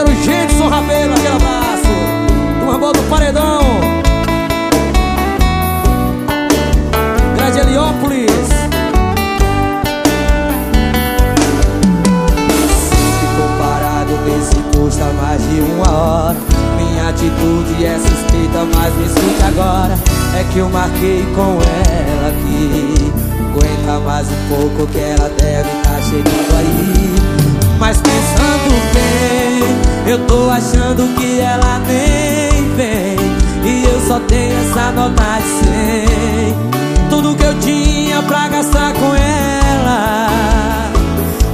parceiro Gênison Rabelo, aquele abraço. Uma boa do Paredão. Grande Heliópolis. Ficou parado nesse posto há mais de uma hora Minha atitude é suspeita, mas me escute agora É que eu marquei com ela aqui Aguenta mais um pouco que ela deve tá chegando aí Mas eu tô achando que ela nem vem E eu só tenho essa nota de 100 Tudo que eu tinha pra gastar com ela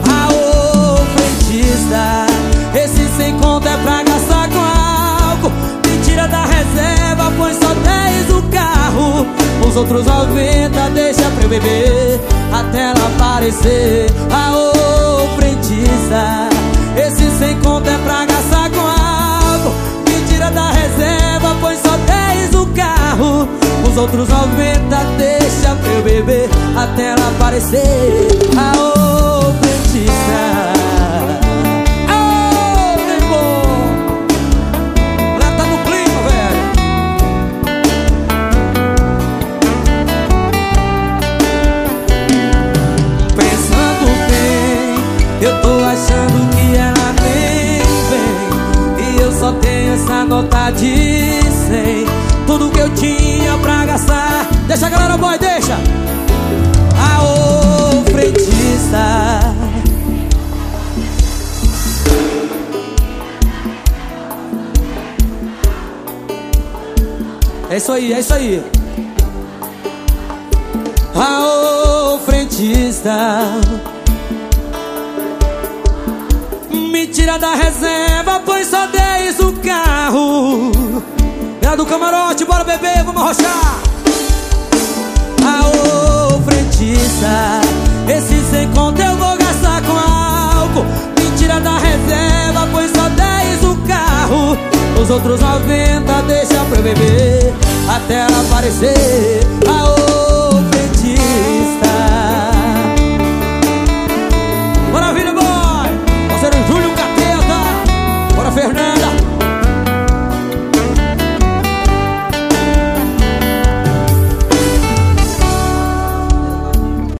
Aô, frentista Esse sem conta é pra gastar com álcool. Me tira da reserva, põe só 10 no carro. Os outros 90 deixa pra eu beber Até ela aparecer. Aô, Os outros 90 deixa pra beber Até ela aparecer Aô, Ô, meu bom. Mulher tá no clima, velho. Pensando bem, eu tô achando que ela nem vem E eu só tenho essa nota de 100 Tudo que eu tinha pra gastar Deixa a galera boy, deixa. Aô, frentista É isso aí, é isso aí. Aô, frentista Me tira da reserva, põe só 10 no carro Do camarote, bora beber, vamos arrochar. Aô, frentista Esse sem conta eu vou gastar com álcool. Me tira da reserva, põe só 10 no carro. Os outros 90 deixa pra eu beber Até aparecer. Aô,